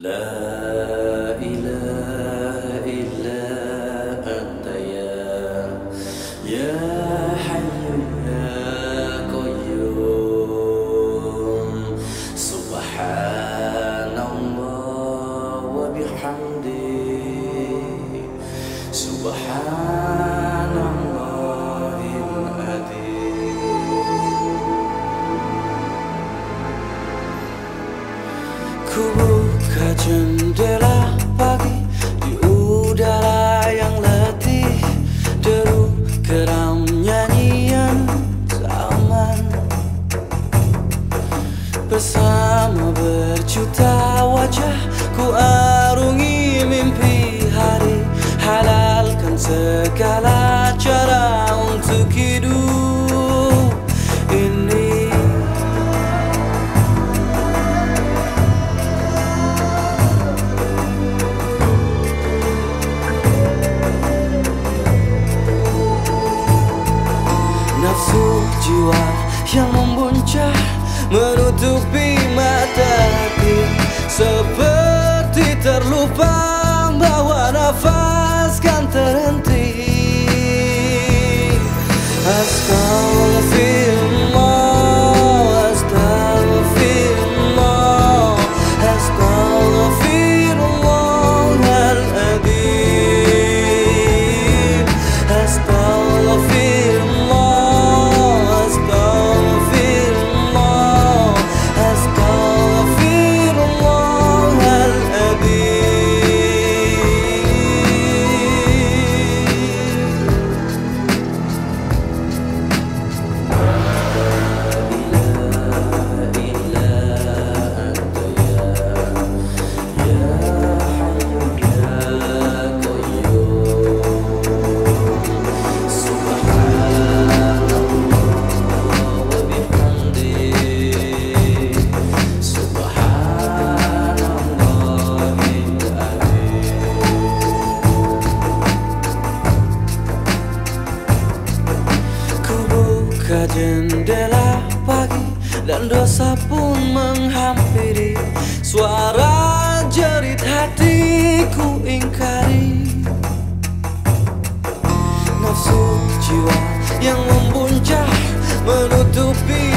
لا إله إلا أنت يا يا حي يا قيوم. سبحان الله وبحمده. سبحان الله العظيم. Ku segala cara untuk hidup ini. Nafsu jiwa yang membuncah Menutupi buka jendela pagi dan dosa pun menghampiri. Suara jerit hatiku ingkari. Nafsu jiwa yang membuncah menutupi